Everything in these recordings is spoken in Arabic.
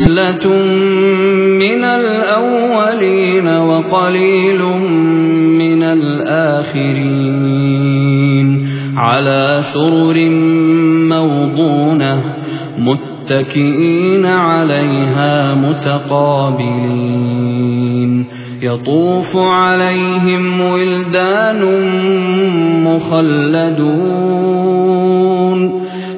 ثُلَّةٌ مِّنَ الْأَوَّلِينَ وَقَلِيلٌ مِّنَ الْآخِرِينَ عَلَىٰ سُرُرٍ مَّوْضُونَةٍ مُّتَّكِئِينَ عَلَيْهَا مُتَقَابِلِينَ يَطُوفُ عَلَيْهِمْ وِلْدَانٌ مُّخَلَّدُونَ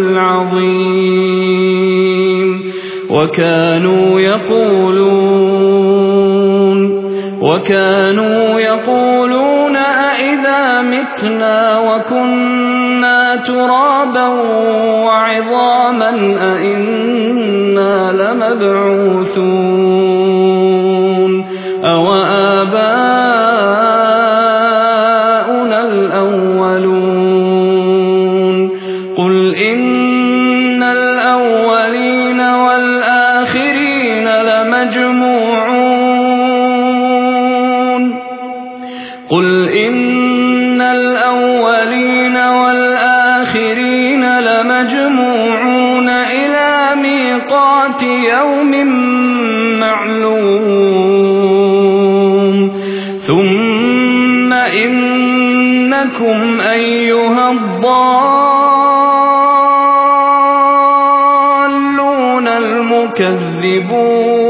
الْعَظِيمِ. وَكَانُوا يَقُولُونَ أَإِذَا مِتْنَا وَكُنَّا تُرَابًا وَعِظَامًا أَإِنَّا لَمَبْعُوثُونَ. لَمَجْمُوعُونَ إِلَىٰ مِيقَاتِ يَوْمٍ مَّعْلُومٍ. ثُمَّ إِنَّكُمْ أَيُّهَا الضَّالُّونَ الْمُكَذِّبُونَ.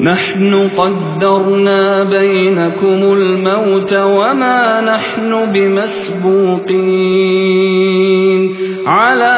نحن قدرنا بينكم الموت وما نحن بمسبوقين على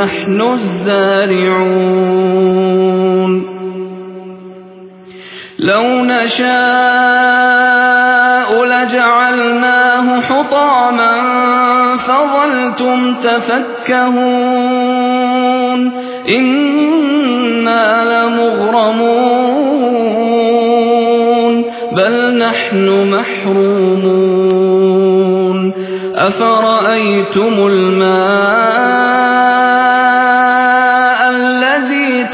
نحن الزارعون. لو نشاء لجعلناه حطاما فظلتم تفكهون. إنا لمغرمون. بل نحن محرومون. أفرأيتم الماء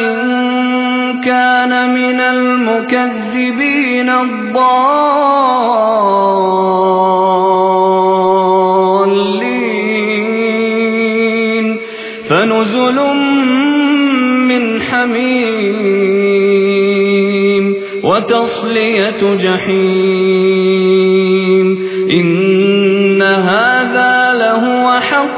إن كان من المكذبين الضالين. فنزل من حميم وتصلية جحيم. إن